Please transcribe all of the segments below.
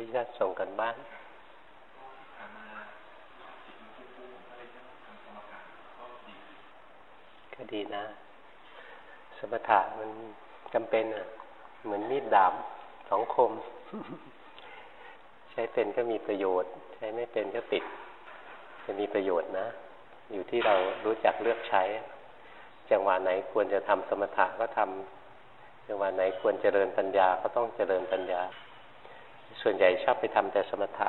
พี่ชาส่งกันบ้านก็ดีนะ สมถะมันจำเป็นอะ เหมือนมีดดาบสองคม ใช้เป็นก็มีประโยชน์ ใช้ไม่เป็นก็ติด จะมีประโยชน์นะ อยู่ที่เรารู้จักเลือกใช้ จังหวะไหนควรจะทำสมถะก็ทำจังหวะไหนควรเจริญปัญญาก็ต้องเจริญปัญญา ส่วนใหญ่ชอบไปทำแต่สมถะ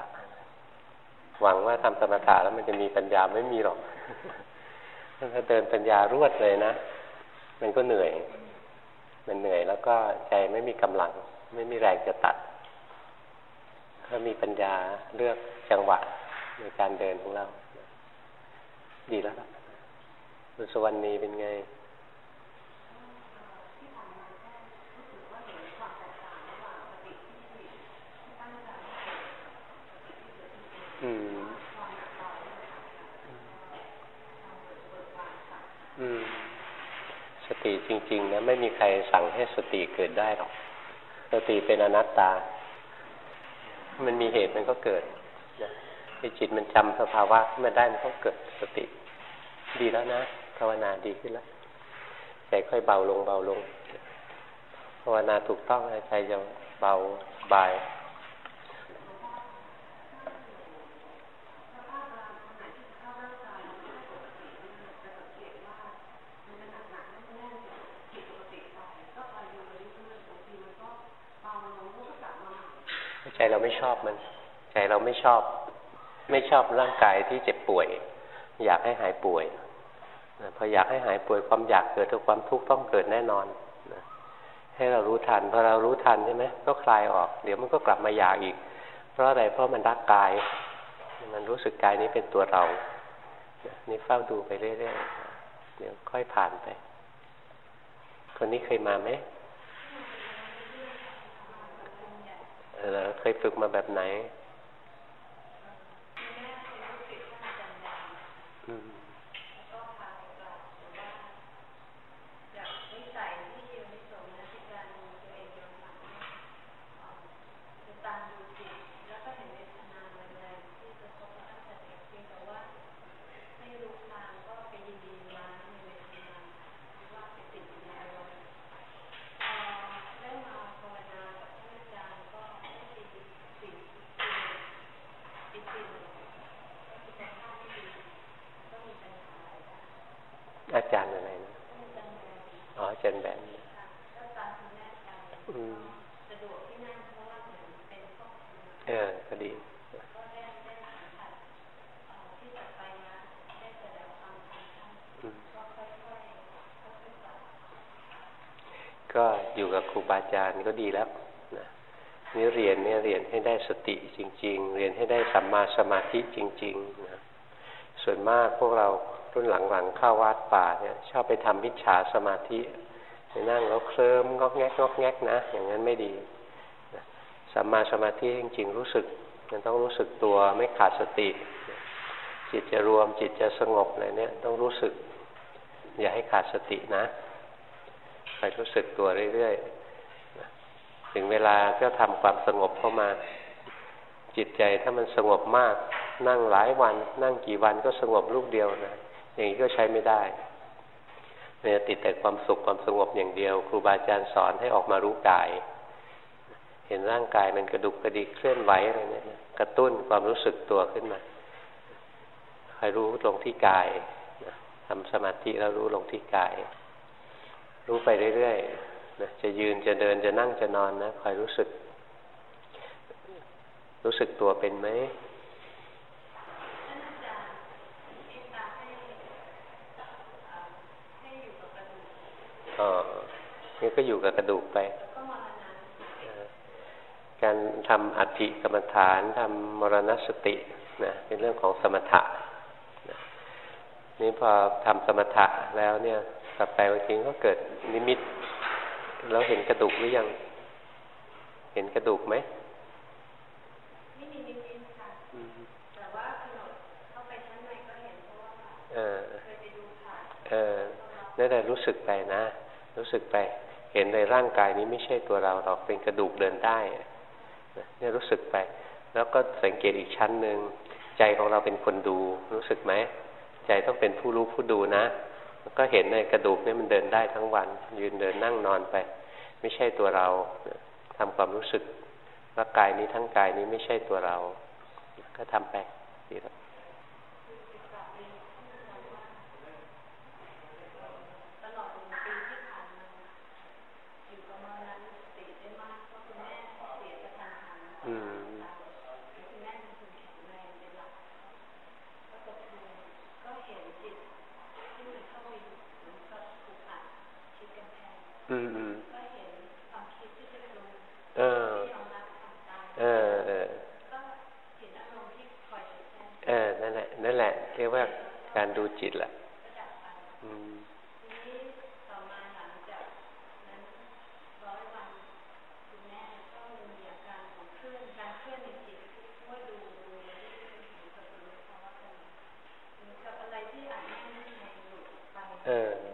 หวังว่าทำสมถะแล้วมันจะมีปัญญาไม่มีหรอกถ้าเดินปัญญารวดเลยนะ มันก็เหนื่อย มันเหนื่อยแล้วก็ใจไม่มีกำลัง ไม่มีแรงจะตัดถ้ามีปัญญาเลือกจังหวะในการเดินของเรา ดีแล้วคุณสวรรณีเป็นไง อืมสติ จริง ๆ นะไม่มีใครสั่งให้สติเกิดได้หรอก สติเป็นอนัตตา มันมีเหตุมันก็เกิดนะที่จิตมันจำสภาวะขึ้นมาได้มันก็เกิดสติ ดีแล้วนะภาวนาดีขึ้นแล้วใจค่อยเบาลงเบาลงภาวนาถูกต้องใจจะเบาบาย ใจเราไม่ชอบมัน ใจเราไม่ชอบ ไม่ชอบร่างกายที่เจ็บป่วย อยากให้หายป่วยพออยากให้หายป่วยความอยากเกิดทุกความทุกข์ต้องเกิดแน่นอนนะให้เรารู้ทันพอเรารู้ทันใช่ไหมก็คลายออก เดี๋ยวมันก็กลับมาอยากอีก เพราะอะไรเพราะมันรักกาย มันรู้สึกกายนี้เป็นตัวเรานี่เฝ้าดูไปเรื่อยๆเดี๋ยวค่อยผ่านไป คนนี้เคยมาไหม นะเคยฝึกมาแบบไหนอาจารย์ก็ดีแล้วนะนี่เรียนเนี่ยเรียนให้ได้สติ จริง ๆ เรียนให้ได้สัมมาสมาธิจริงๆนะส่วนมากพวกเรารุ่นหลังๆเข้าวัดป่าเนี่ยชอบไปทำมิจฉาสมาธิไปนั่งแล้วเคลิ้มงอกแงกงอกแงกนะ อย่างนั้นไม่ดีสัมมาสมาธิจริง ๆ รู้สึกมันต้องรู้สึกตัวไม่ขาดสติ จิตจะรวมจิตจะสงบอะไรเนี่ยต้องรู้สึก อย่าให้ขาดสตินะไปรู้สึกตัวเรื่อยๆถึงเวลาก็ทำความสงบเข้ามา จิตใจถ้ามันสงบมาก นั่งหลายวัน นั่งกี่วันก็สงบลูกเดียวนะอย่างนี้ก็ใช้ไม่ได้เนี่ยติดแต่ความสุขความสงบอย่างเดียว ครูบาอาจารย์สอนให้ออกมารู้กาย เห็นร่างกายมันกระดุกกระดิกเคลื่อนไหวอะไรเนี่ยกระตุ้นความรู้สึกตัวขึ้นมาคอยรู้ลงที่กายทำสมาธิแล้วรู้ลงที่กาย รู้ไปเรื่อยๆนะจะยืนจะเดินจะนั่งจะนอนนะคอยรู้สึก รู้สึกตัวเป็นไหมอ๋อนี่ก็อยู่กับกระดูกไป การทำอัติกรรมฐานทำมรณสตินะเป็นเรื่องของสมถะนะนี่พอทำสมถะแล้วเนี่ยต่อไปบางทีก็เกิดนิมิต แล้วเห็นกระดูกหรือยัง เห็นกระดูกไหมมีนิมิตค่ะแต่ว่าเข้าไปชั้นในก็เห็นเพราะว่าเคยไปดูค่ะ เออนั่นแหละรู้สึกไปนะ รู้สึกไป เห็นในร่างกายนี้ไม่ใช่ตัวเราหรอกเป็นกระดูกเดินได้เนี่ยรู้สึกไป แล้วก็สังเกตอีกชั้นหนึ่งใจของเราเป็นคนดู รู้สึกไหมใจต้องเป็นผู้รู้ผู้ดูนะก็เห็นในกระดูกนี่มันเดินได้ทั้งวัน ยืนเดินนั่งนอนไป ไม่ใช่ตัวเราทำความรู้สึกว่ากายนี้ทั้งกายนี้ไม่ใช่ตัวเรา ก็ทำไปดีแล้ว เออ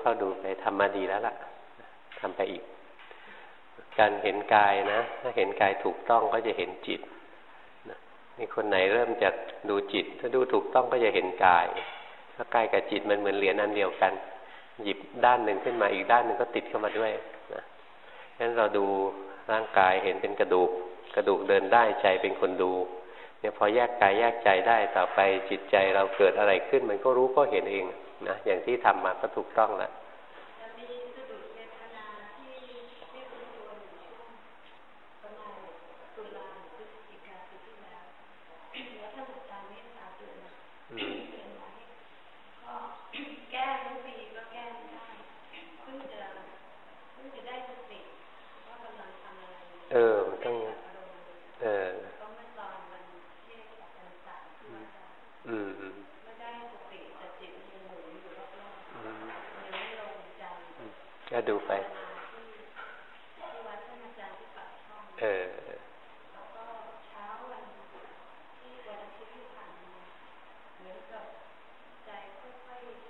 เขาดูไปทำมาดีแล้วล่ะทำไปอีกายนะ ถ้าเห็นกายถูกต้องก็จะเห็นจิตมีคนไหนเริ่มจากดูจิต ถ้าดูถูกต้องก็จะเห็นกายถ้ากายกับจิตมันเหมือนเหรียญอันเดียวกัน หยิบด้านหนึ่งขึ้นมาอีกด้านหนึ่งก็ติดเข้ามาด้วยนะงั้นเราดูร่างกายเห็นเป็นกระดูก กระดูกเดินได้ใจเป็นคนดูเนี่ยพอแยกกายแยกใจได้ต่อไปจิตใจเราเกิดอะไรขึ้น มันก็รู้ก็เห็นเอง นะอย่างที่ทำมาก็ถูกต้องแล้ว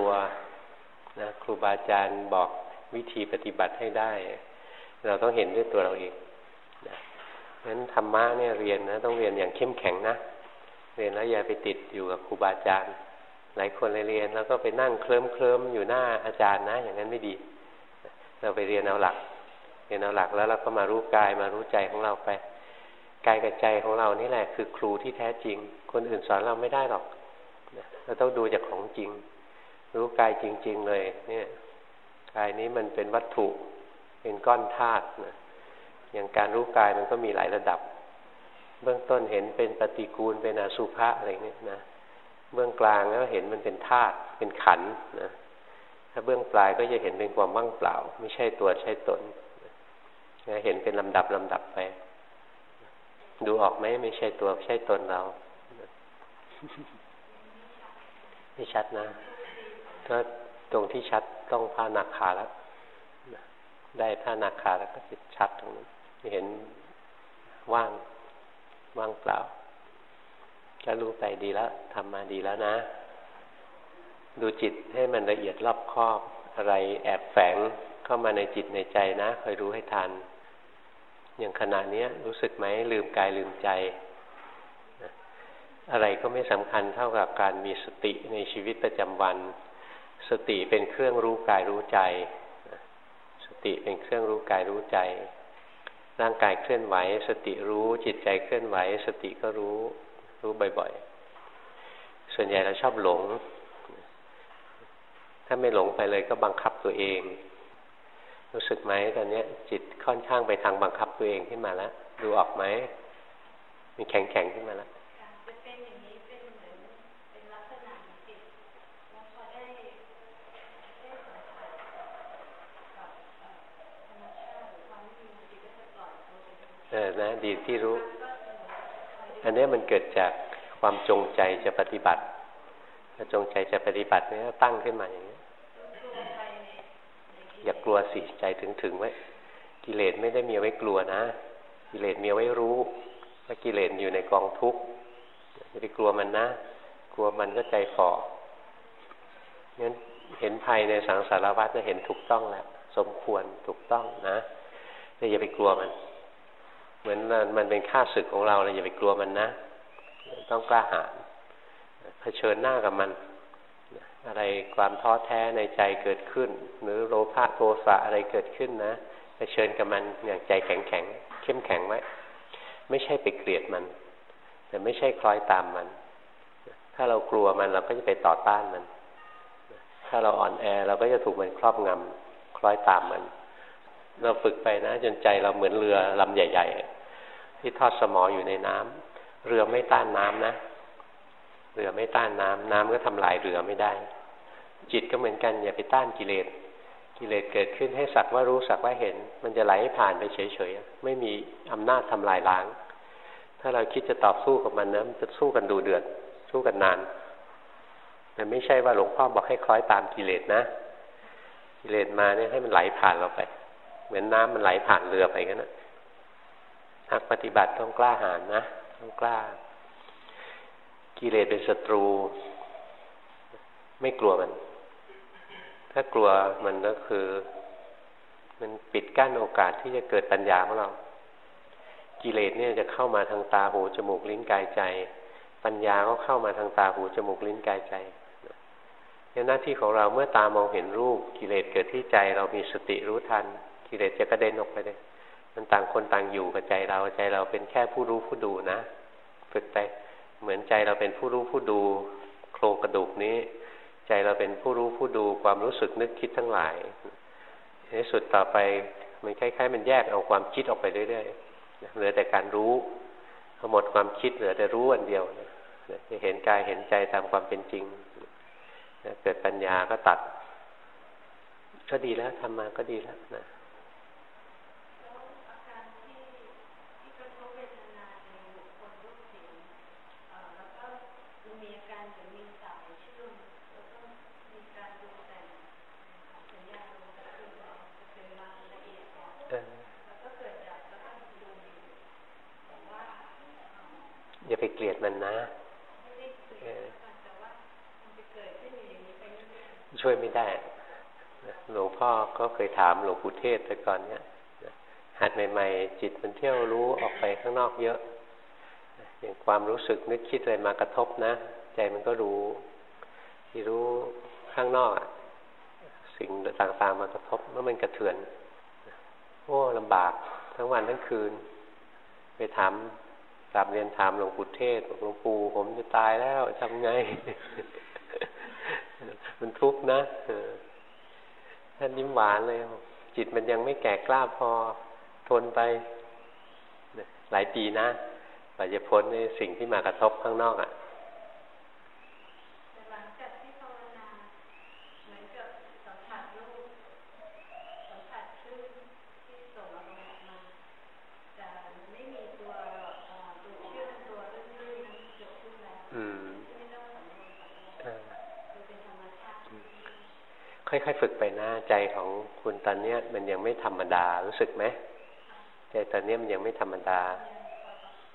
ัวนะครูบาอาจารย์บอกวิธีปฏิบัติให้ได้ เราต้องเห็นด้วยตัวเราเองนะงั้นธรรมะเนี่ยเรียนนะต้องเรียนอย่างเข้มแข็งนะ เรียนแล้วอย่าไปติดอยู่กับครูบาอาจารย์ หลายคนเลยเรียนแล้วก็ไปนั่งเคลิ้มเคลิ้มอยู่หน้าอาจารย์นะ อย่างนั้นไม่ดี เราไปเรียนเอาหลัก เรียนเอาหลักแล้วเราก็มารู้กายมารู้ใจของเราไปกายกับใจของเรานี่แหละคือครูที่แท้จริง คนอื่นสอนเราไม่ได้หรอกเราต้องดูจากของจริง รู้กายจริง ๆ เลย เนี่ยกายนี้มันเป็นวัตถุเป็นก้อนธาตุนะอย่างการรู้กายมันก็มีหลายระดับ เบื้องต้นเห็นเป็นปฏิกูลเป็นอสุภะอะไรเนี่ยนะเบื้องกลางก็เห็นมันเป็นธาตุเป็นขันนะถ้าเบื้องปลายก็จะเห็นเป็นความว่างเปล่า ไม่ใช่ตัวใช่ตนนะเห็นเป็นลำดับลำดับไป ดูออกไหมไม่ใช่ตัวใช่ตนเรา ไม่ชัดนะ ก็ตรงที่ชัดต้องพานาคาแล้วได้พานาคาแล้วก็จะชัดตรงนี้นเห็นว่างว่างเปล่าก็รู้ไปดีแล้วทำมาดีแล้วนะ ดูจิตให้มันละเอียดรอบคอบอะไรแอบแฝงเข้ามาในจิตในใจนะคอยรู้ให้ทัน อย่างขณะนี้รู้สึกไหมลืมกายลืมใจ อะไรก็ไม่สำคัญเท่ากับการมีสติในชีวิตประจำวัน สติเป็นเครื่องรู้กายรู้ใจ สติเป็นเครื่องรู้กายรู้ใจ ร่างกายเคลื่อนไหว สติรู้จิตใจเคลื่อนไหว สติก็รู้รู้บ่อยๆ ส่วนใหญ่เราชอบหลง ถ้าไม่หลงไปเลยก็บังคับตัวเอง รู้สึกไหมตอนนี้จิตค่อนข้างไปทางบังคับตัวเองขึ้นมาแล้ว ดูออกไหม มีแข็งๆขึ้นมาแล้วเออ นะดีที่รู้ อันนี้มันเกิดจากความจงใจจะปฏิบัติถ้าจงใจจะปฏิบัติเนี่ยตั้งขึ้นมาอย่างนี้อย่ากลัวสิใจถึงถึงไว้ กิเลสไม่ได้มีไว้กลัวนะ กิเลสมีไว้รู้ว่ากิเลสอยู่ในกองทุกข์ไม่ได้กลัวมันนะ กลัวมันก็ใจฝ่องั้นเห็นภัยในสังสารวัฏจะเห็นถูกต้องแล้วสมควรถูกต้องนะแต่อย่าไปกลัวมัน เหมือนมันเป็นค่าศึกของเราเราอย่าไปกลัวมันนะ ต้องกล้าหาญเผชิญหน้ากับมัน อะไรความท้อแท้ในใจเกิดขึ้น หรือโลภะโทสะอะไรเกิดขึ้นนะเผชิญกับมันอย่างใจแข็งแข็งเข้มแข็งไว้ไม่ใช่ไปเกลียดมัน แต่ไม่ใช่คล้อยตามมัน ถ้าเรากลัวมันเราก็จะไปต่อต้านมัน ถ้าเราอ่อนแอเราก็จะถูกมันครอบงำคล้อยตามมัน เราฝึกไปนะ จนใจเราเหมือนเรือลำใหญ่ ๆ ที่ทอดสมออยู่ในน้ำเรือไม่ต้านน้ำนะ เรือไม่ต้านน้ำน้ำก็ทำลายเรือไม่ได้ จิตก็เหมือนกันอย่าไปต้านกิเลสกิเลสเกิดขึ้นให้สักว่ารู้สักว่าเห็น มันจะไหลผ่านไปเฉยๆ ไม่มีอำนาจทำลายล้าง ถ้าเราคิดจะตอบสู้กับมันนะมันจะสู้กันดูเดือด สู้กันนานมันไม่ใช่ว่าหลวงพ่อบอกให้คล้อยตามกิเลสนะ กิเลสมาเนี่ยให้มันไหลผ่านเราไป เหมือนน้ำมันไหลผ่านเรือไปกันนะนักปฏิบัติต้องกล้าหาญนะต้องกล้า กิเลสเป็นศัตรู ไม่กลัวมัน ถ้ากลัวมันก็คือ มันปิดกั้นโอกาสที่จะเกิดปัญญาของเรา กิเลสเนี่ยจะเข้ามาทางตาหูจมูกลิ้นกายใจ ปัญญาก็เข้ามาทางตาหูจมูกลิ้นกายใจเนี่ยหน้าที่ของเราเมื่อตามองเห็นรูปกิเลสเกิดที่ใจ เรามีสติรู้ทัน กิเลสจะกระเด็นออกไปเลย มันต่างคนต่างอยู่กับใจเราใจเราเป็นแค่ผู้รู้ผู้ดูนะฝึกไปเหมือนใจเราเป็นผู้รู้ผู้ดู โครงกระดูกนี้ ใจเราเป็นผู้รู้ผู้ดูความรู้สึกนึกคิดทั้งหลายในสุดต่อไปมันคล้ายๆ มันแยกเอาความคิดออกไปเรื่อยๆเหลือแต่การรู้พอหมดความคิดเหลือแต่รู้อันเดียวจะเห็นกายเห็นใจตามความเป็นจริงเกิดปัญญาก็ตัด ก็ดีแล้วทำมาก็ดีแล้วนะอย่าไปเกลียดมันนะ ช่วยไม่ได้หลวงพ่อก็เคยถามหลวงปู่เทศแต่ก่อนเนี่ยหัดใหม่ๆ จิตมันเที่ยวรู้ออกไปข้างนอกเยอะอย่างความรู้สึกนึกคิดอะไรมากระทบนะ ใจมันก็รู้ที่รู้ข้างนอกอะสิ่งต่างๆมากระทบเมื่อมันกระเทือนโอ้ลำบากทั้งวันทั้งคืน ไปถามกลับเรียนถามหลวงปู่เทศหลวงปู่ผมจะตายแล้วทำไง มันทุกข์นะท่านยิ้มหวานเลย จิตมันยังไม่แก่กล้าพอทนไป หลายปีนะกว่าจะพ้นในสิ่งที่มากระทบข้างนอกอะ่ะค่อยๆฝึกไปนะใจของ คุณตอนเนี้ยมันยังไม่ธรรมดารู้สึกไหมใจตอนนี้มันยังไม่ธรรมดา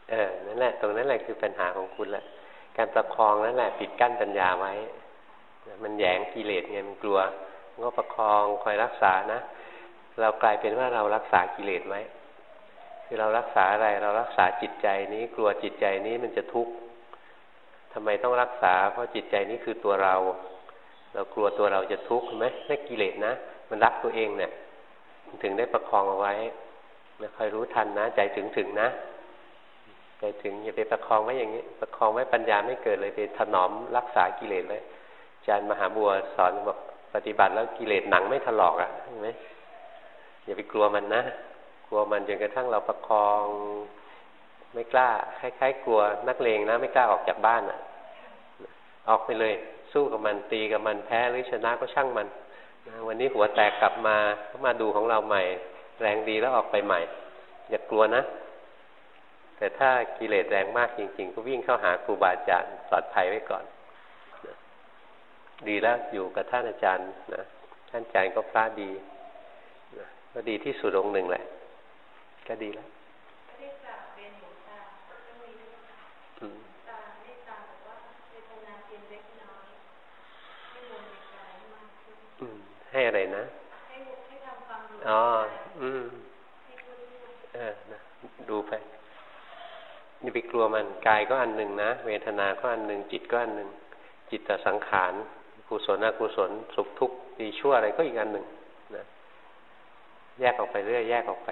เออนั่นแหละ ตรงนั้นแหละคือปัญหาของคุณแหละ การประคองนั่นแหละปิดกั้นปัญญาไว้ มันแยงกิเลสไงมันกลัวก็ประคองคอยรักษานะเรากลายเป็นว่าเรารักษากิเลสไว้คือเรารักษาอะไร เรารักษาจิตใจนี้กลัวจิตใจนี้มันจะทุกข์ทำไมต้องรักษา เพราะจิตใจนี้คือตัวเรา เรากลัวตัวเราจะทุกข์ใช่ไหมไม่นกิเลสนะ มันรักตัวเองเนี่ยถึงได้ประคองเอาไว้นะคอยรู้ทันนะ ใจถึงถึงนะใจถึงอย่าไปประคองไว้อย่างนี้ ประคองไว้ปัญญาไม่เกิดเลยไปถนอมรักษากิเลสเลยอาจารย์มหาบัวสอนบอกปฏิบัติแล้วกิเลสหนังไม่ถลอกอะเห็นไหมอย่าไปกลัวมันนะกลัวมันจนกระทั่งเราประคองไม่กล้าคล้ายๆกลัวนักเลงนะ ไม่กล้าออกจากบ้านอะ ออกไปเลย สู้กับมันตีกับมันแพ้หรือชนะก็ช่างมัน วันนี้หัวแตกกลับมาก็มาดูของเราใหม่ แรงดีแล้วออกไปใหม่ อย่ากลัวนะ แต่ถ้ากิเลสแรงมากจริง ๆ ก็วิ่งเข้าหาครูบาอาจารย์ปลอดภัยไว้ก่อน ดีแล้วอยู่กับท่านอาจารย์นะท่านอาจารย์ก็พระดีนะก็ดีที่สุดองค์หนึ่งแหละ ก็ดีแล้ว ให้อะไรนะอ๋อ อืมเออนะดูไปนี่ไปกลัวมันกายก็อันหนึ่งนะ เวทนา ก็อันหนึ่งจิตก็อันหนึ่งจิตตสังขารกุศลอกุศลสุขทุกข์ดีชั่วอะไรก็อีกอันหนึ่งนะแยกออกไปเรื่อยแยกออกไป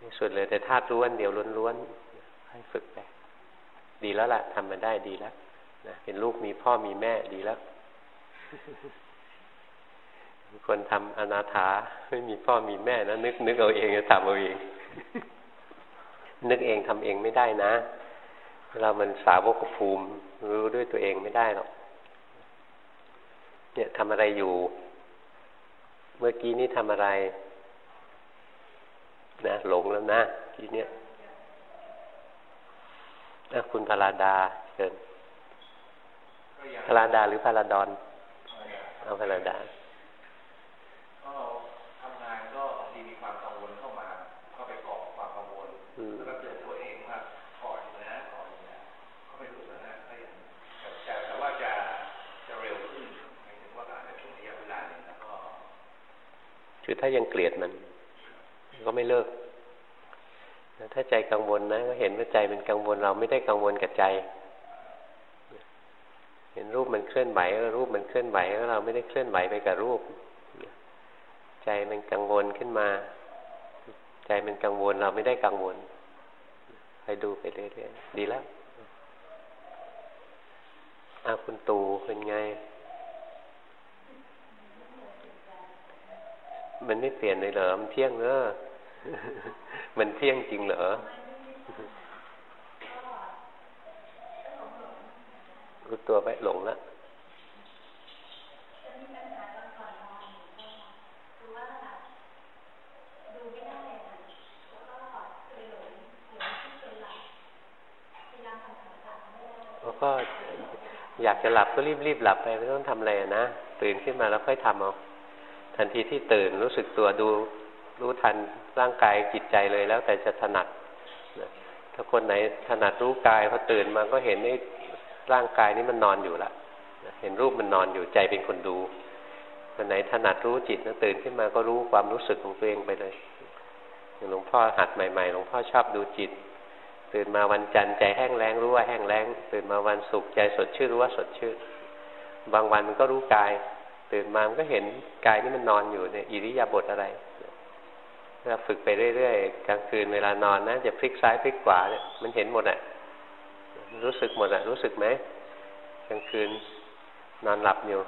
นี่สุดเลยแต่ธาตุล้วนเดียวล้วนๆให้ฝึกไปดีแล้วล่ะทำมาได้ดีแล้วนะเป็นลูกมีพ่อมีแม่ดีแล้ว คนทำอนาถาไม่มีพ่อมีแม่นะนึกนึกเอาเองจะทำเอาเอง นึกเองทำเองไม่ได้นะ เรามันสาวกภูมิ รู้ด้วยตัวเองไม่ได้หรอกเนี่ยทำอะไรอยู่ เมื่อกี้นี้ทำอะไร นะ หลงแล้วนะทีเนี้ยนะคุณพาราดาเชิญพาราดาหรือพาราดอน เอาพาราดา คือถ้ายังเกลียดมัน ก็ไม่เลิก ถ้าใจกังวลนะ ก็เห็นว่าใจมันกังวลเราไม่ได้กังวลกับใจ เห็นรูปมันเคลื่อนไหวรูปมันเคลื่อนไหวแล้วเราไม่ได้เคลื่อนไหวไปกับรูป ใจมันกังวลขึ้นมา ใจมันกังวลเราไม่ได้กังวลไปดูไปเรื่อยๆดีแล้วอาคุณตูเป็นไง มันไม่เปลี่ยนเลยเหรอมันเที่ยงเนอะมันเที่ยงจริงเหรอรู้ตัวไปหลงแล้วก็อยากจะหลับก็รีบรีบหลับไปไม่ต้องทำอะไรนะตื่นขึ้นมาแล้วค่อยทำเอา ทันทีที่ตื่นรู้สึกตัวดูรู้ทันร่างกายจิตใจเลยแล้วแต่จะถนัดถ้าคนไหนถนัดรู้กายพอตื่นมาก็เห็นในร่างกายนี้มันนอนอยู่ละเห็นรูปมันนอนอยู่ใจเป็นคนดูคนไหนถนัดรู้จิตนะตื่นขึ้นมาก็รู้ความรู้สึกของตัวเองไปเลยอย่างหลวงพ่อหัดใหม่ๆหลวงพ่อชอบดูจิต ตื่นมาวันจันทร์ใจแห้งแล้งรู้ว่าแห้งแล้ง ตื่นมาวันศุกร์ใจสดชื่นรู้ว่าสดชื่นบางวันมันก็รู้กาย ตื่นมามันก็เห็นกายนี่มันนอนอยู่ในอิริยาบถอะไรถ้าฝึกไปเรื่อยๆกลางคืนเวลานอนนะจะพลิกซ้ายพลิกขวาเนี่ยมันเห็นหมดอะรู้สึกหมดอะ รู้สึกไหมกลางคืนนอนหลับอยู่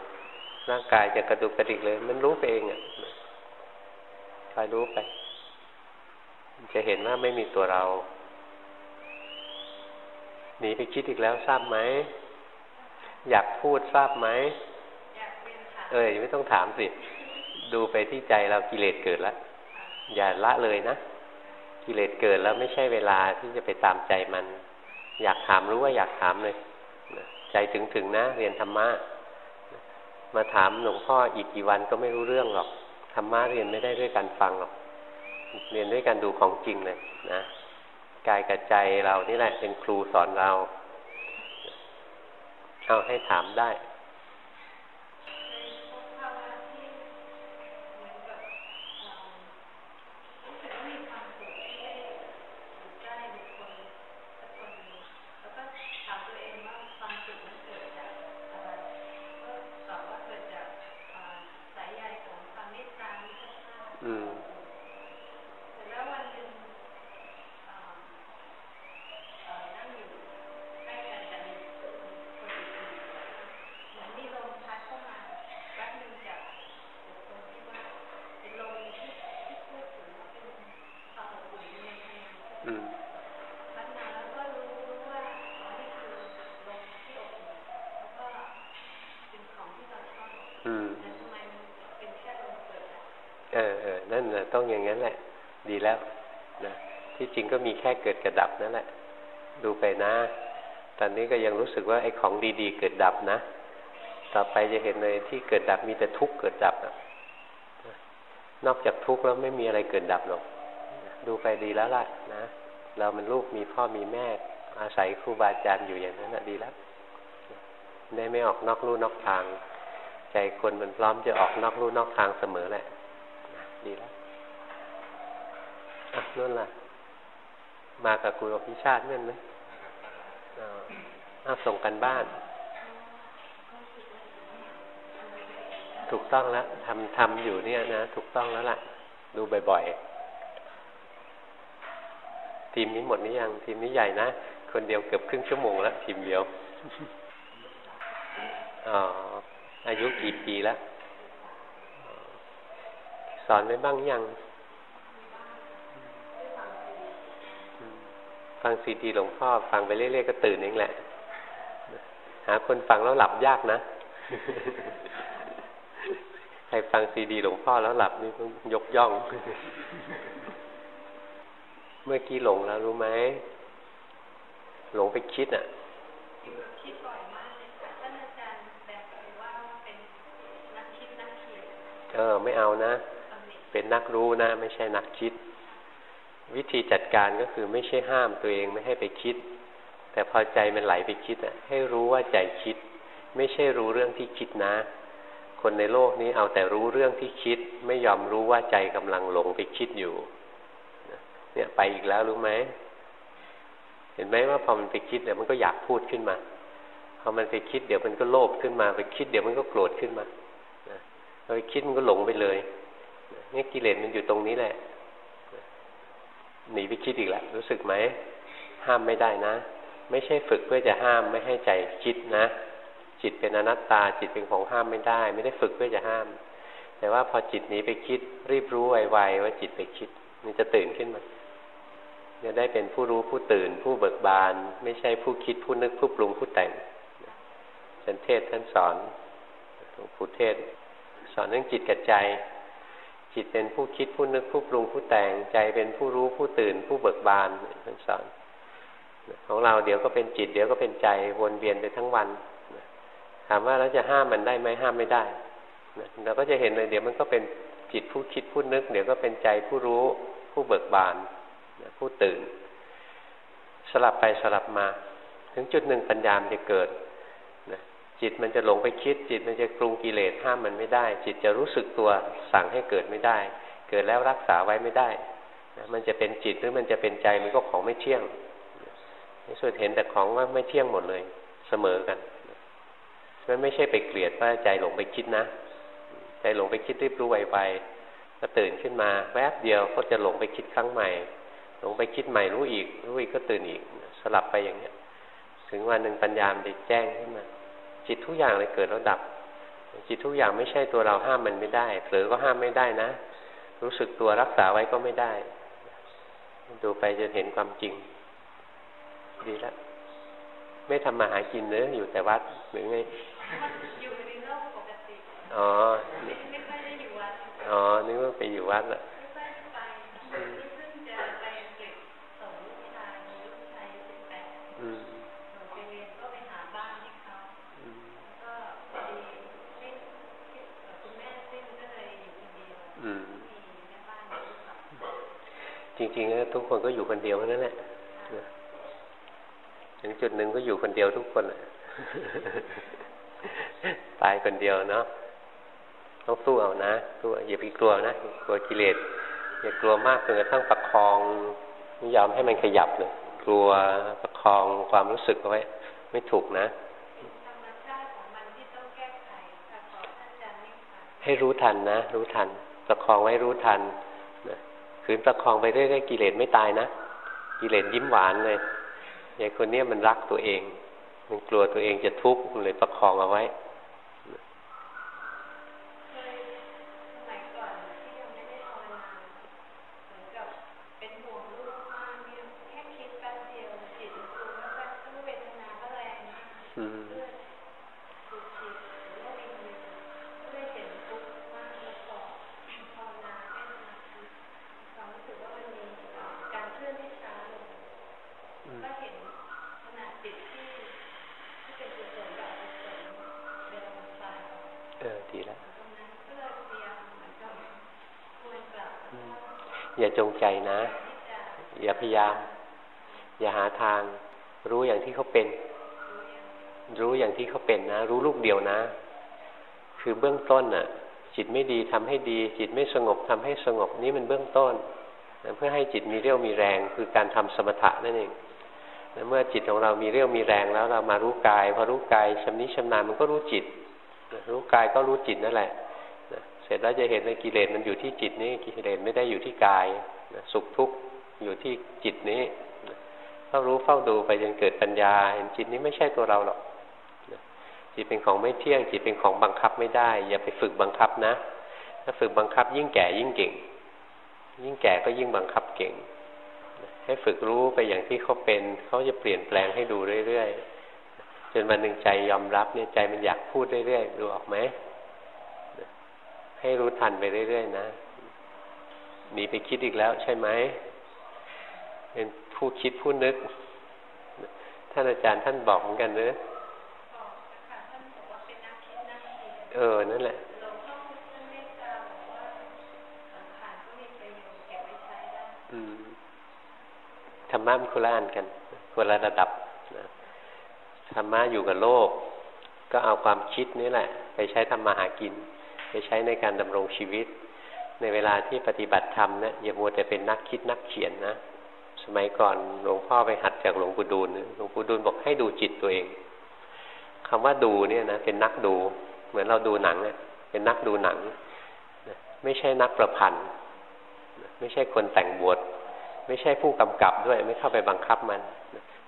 ร่างกายจะกระดุกกระดิกเลย มันรู้ไปเองอะคอยรู้ไป จะเห็นว่าไม่มีตัวเราหนีไปคิดอีกแล้วทราบไหมอยากพูดทราบไหม เออไม่ต้องถามสิ ดูไปที่ใจเรากิเลสเกิดแล้ว อย่าละเลยนะ กิเลสเกิดแล้วไม่ใช่เวลาที่จะไปตามใจมัน อยากถามรู้ว่าอยากถามเลย ใจถึงถึงนะ เรียนธรรมะ มาถามหลวงพ่ออีกกี่วันก็ไม่รู้เรื่องหรอก ธรรมะเรียนไม่ได้ด้วยการฟังหรอก เรียนด้วยการดูของจริงเลยนะกายกับใจเรานี่แหละเป็นครูสอนเรา เอาให้ถามได้ อืมต้องอย่างนั้นแหละ ดีแล้วนะที่จริง ก็มีแค่เกิดกระดับนั่นแหละ ดูไปนะ ตอนนี้ก็ยังรู้สึกว่าไอ้ของดีๆ เกิดดับนะ ต่อไปจะเห็นเลยที่เกิดดับมีแต่ทุกข์เกิดดับนะนอกจากทุกข์แล้วไม่มีอะไรเกิดดับหรอก ดูไปดีแล้วล่ะนะ เรามันลูกมีพ่อมีแม่ อาศัยครูบาอาจารย์อยู่อย่างนั้นนะดีแล้ว ได้ไม่ออกนอกลู่นอกทาง ใจคนมันพร้อมจะออกนอกลู่นอกทางเสมอแหละ ดีแล้วอะนั่นล่ะ มากับคุณอภิชาติเมื่อนไหมอ้าส่งกันบ้าน ถูกต้องแล้วทำทำอยู่เนี่ยนะ ถูกต้องแล้วล่ะ ดูบ่อยๆ ทีมนี้หมดนี้ยัง ทีมนี้ใหญ่นะ คนเดียวเกือบครึ่งชั่วโมงแล้ว ทีมเดียว อ๋อ อายุกี่ปีแล้ว สอนไว้บ้างยัง ฟังซีดีหลวงพ่อฟังไปเรื่อยๆก็ตื่นเองแหละ หาคนฟังแล้วหลับยากนะ ใครฟังซีดีหลวงพ่อแล้วหลับนี่ต้องยกย่อง เมื่อกี้หลงแล้วรู้ไหม หลงไปคิดอะคิดบ่อยมากเลยค่ะท่านอาจารย์แบบว่าเป็นนักคิดนักเขียนเออไม่เอานะ เป็นนักรู้นะ ไม่ใช่นักคิด วิธีจัดการก็คือไม่ใช่ห้ามตัวเองไม่ให้ไปคิด แต่พอใจมันไหลไปคิดอะ ให้รู้ว่าใจคิด ไม่ใช่รู้เรื่องที่คิดนะ คนในโลกนี้เอาแต่รู้เรื่องที่คิด ไม่ยอมรู้ว่าใจกำลังหลงไปคิดอยู่ เนี่ยไปอีกแล้วรู้ไหมเห็นไหมว่าพอมันไปคิดเดี๋ยวมันก็อยากพูดขึ้นมาพอมันไปคิดเดี๋ยวมันก็โลภขึ้นมา ไปคิดเดี๋ยวมันก็โกรธขึ้นมาพอไปคิดมันก็หลงไปเลยนี่กิเลสมันอยู่ตรงนี้แหละ หนีไปคิดอีกแล้วรู้สึกไหมห้ามไม่ได้นะ ไม่ใช่ฝึกเพื่อจะห้ามไม่ให้ใจคิดนะ จิตเป็นอนัตตาจิตเป็นของห้ามไม่ได้ ไม่ได้ฝึกเพื่อจะห้าม แต่ว่าพอจิตหนีไปคิด รีบรู้ไวๆว่าจิตไปคิด มันจะตื่นขึ้นมาจะได้เป็นผู้รู้ผู้ตื่น ผู้เบิกบาน ไม่ใช่ผู้คิดผู้นึกผู้ปรุงผู้แต่งฉันเทศท่านสอนหลวงปู่เทศ สอนเรื่องจิตกับใจ จิตเป็นผู้คิดผู้นึกผู้ปรุงผู้แต่งใจเป็นผู้รู้ผู้ตื่นผู้เบิกบานท่านสอนของเราเดี๋ยวก็เป็นจิต เดี๋ยวก็เป็นใจวนเวียนไปทั้งวันถามว่าเราจะห้ามมันได้ไหมห้ามไม่ได้เราก็จะเห็นเลยเดี๋ยวมันก็เป็นจิตผู้คิดผู้นึก เดี๋ยวก็เป็นใจผู้รู้ผู้เบิกบานผู้ตื่น สลับไปสลับมา ถึงจุดหนึ่งปัญญามจะเกิด จิตมันจะหลงไปคิด จิตมันจะปรุงกิเลสห้ามมันไม่ได้ จิตจะรู้สึกตัวสั่งให้เกิดไม่ได้ เกิดแล้วรักษาไว้ไม่ได้มันจะเป็นจิตหรือมันจะเป็นใจมันก็ของไม่เที่ยงในส่วนเห็นแต่ของว่าไม่เที่ยงหมดเลยเสมอกันมันไม่ใช่ไปเกลียดว่าใจหลงไปคิดนะใจหลงไปคิดรีบรู้ไวๆก็ตื่นขึ้นมาแวบเดียวก็จะหลงไปคิดครั้งใหม่ หลงไปคิดใหม่รู้อีก รู้อีกก็ตื่นอีกสลับไปอย่างเนี้ย ถึงวันหนึ่งปัญญามันจะแจ้งขึ้นมา จิตทุกอย่างเลยเกิดแล้วดับ จิตทุกอย่างไม่ใช่ตัวเราห้ามมันไม่ได้เผลอก็ห้ามไม่ได้นะ รู้สึกตัวรักษาไว้ก็ไม่ได้ ดูไปจนเห็นความจริง ดีแล้วไม่ทำมาหากินเนื้ออยู่แต่วัดหรือไงอยู่ในโลกปกติอ๋อไม่ค่อยได้อยู่วัดอ๋อนึกว่าไปอยู่วัดละ จริงๆทุกคนก็อยู่คนเดียวนั่นแหละถึงจุดหนึ่งก็อยู่คนเดียวทุกคนตายคนเดียวเนาะต้องสู้เอานะสู้อย่าไปกลัวนะกลัวกิเลสอย่ากลัวมากจนกระทั่งประคองไม่ยอมให้มันขยับเลยกลัวประคองความรู้สึกเอาไว้ ไม่ถูกนะ ให้รู้ทันนะ รู้ทันตประคองไว้รู้ทันนะ ขืนประคองไปเรื่อยๆกิเลสไม่ตายนะกิเลสยิ้มหวานเลยอย่างคนนี้มันรักตัวเอง มันกลัวตัวเองจะทุกข์มันเลยประคองเอาไว้ อย่าจงใจนะ อย่าพยายาม อย่าหาทาง รู้อย่างที่เขาเป็น รู้อย่างที่เขาเป็นนะ รู้ลูกเดียวนะ คือเบื้องต้นน่ะ จิตไม่ดีทำให้ดี จิตไม่สงบทำให้สงบนี่มันเบื้องต้นเพื่อให้จิตมีเรี่ยวมีแรง คือการทำสมถะนั่นเองเมื่อจิตของเรามีเรี่ยวมีแรงแล้วเรามารู้กายพอรู้กายชำนิชำนาญมันก็รู้จิต รู้กายก็รู้จิตนั่นแหละ ร็จแล้วจะเห็นว่ากิเลสมันอยู่ที่จิตนี้กิเลสไม่ได้อยู่ที่กายสุขทุกข์อยู่ที่จิตนี้เฝ้ารู้เฝ้าดูไปจนเกิดปัญญาเห็นจิตนี้ไม่ใช่ตัวเราหรอกจิตเป็นของไม่เที่ยงจิตเป็นของบังคับไม่ได้ อย่าไปฝึกบังคับนะถ้าฝึกบังคับยิ่งแก่ยิ่งเก่ง ยิ่งแก่ก็ยิ่งบังคับเก่ง ให้ฝึกรู้ไปอย่างที่เขาเป็นเขาจะเปลี่ยนแปลงให้ดูเรื่อยๆจนวันหนึ่งใจยอมรับเนี่ยใจมันอยากพูดเรื่อยๆดูออกไหม ให้รู้ทันไปเรื่อยๆนะหนีไปคิดอีกแล้วใช่ไหมเป็นผู้คิดผู้นึก ท่านอาจารย์ท่านบอกเหมือนกันเนอะเออ นั่นแหละธรรมะมันคนละอันกันคนละระดับธรรมะอยู่กับโลก ก็เอาความคิดนี่แหละ ไปใช้ทำมาหากิน ไปใช้ในการดำรงชีวิต ในเวลาที่ปฏิบัติธรรมนะอย่ามัวแต่เป็นนักคิดนักเขียนนะสมัยก่อนหลวงพ่อไปหัดจากหลวงปู่ดูลหลวงปู่ดูลบอกให้ดูจิตตัวเองคำว่าดูเนี่ยนะเป็นนักดู เหมือนเราดูหนังเเป็นนักดูหนัง ไม่ใช่นักประพันธ์ไม่ใช่คนแต่งบท ไม่ใช่ผู้กำกับด้วย ไม่เข้าไปบังคับมัน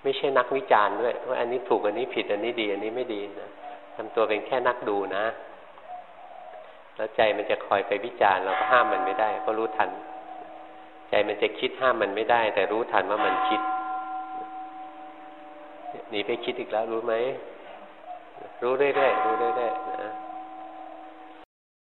ไม่ใช่นักวิจารณ์ด้วยว่าอันนี้ถูกอันนี้ผิดอันนี้ดี อันนี้ไม่ดีนะทำตัวเป็นแค่นักดูนะ แล้วใจมันจะคอยไปวิจารณ์เราก็ห้ามมันไม่ได้ ก็รู้ทัน ใจมันจะคิดห้ามมันไม่ได้ แต่รู้ทันว่ามันคิดหนีไปคิดอีกแล้วรู้ไหมรู้เรื่อยๆรู้เรื่อยๆ